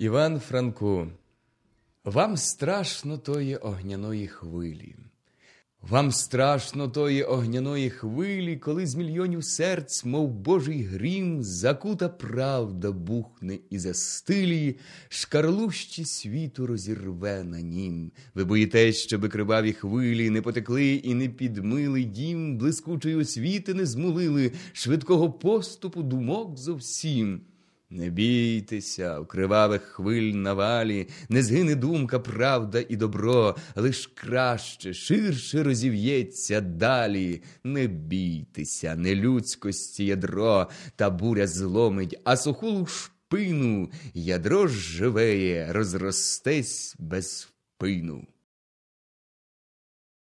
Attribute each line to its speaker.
Speaker 1: Іван Франко, вам страшно тої огняної хвилі. Вам страшно тої огняної хвилі, коли з мільйонів серць, мов божий грім, закута правда бухне і застилі, шкарлущі світу розірве на нім. Ви боїтесь, щоби криваві хвилі не потекли і не підмили дім, блискучої освіти не змулили, швидкого поступу думок зовсім. Не бійтеся, в кривавих хвиль навалі, не згине думка, правда і добро, лиш краще, ширше розів'ється далі. Не бійтеся, не людськості ядро, та буря зломить, а суху шпину ядро живеє, розростесь без впину.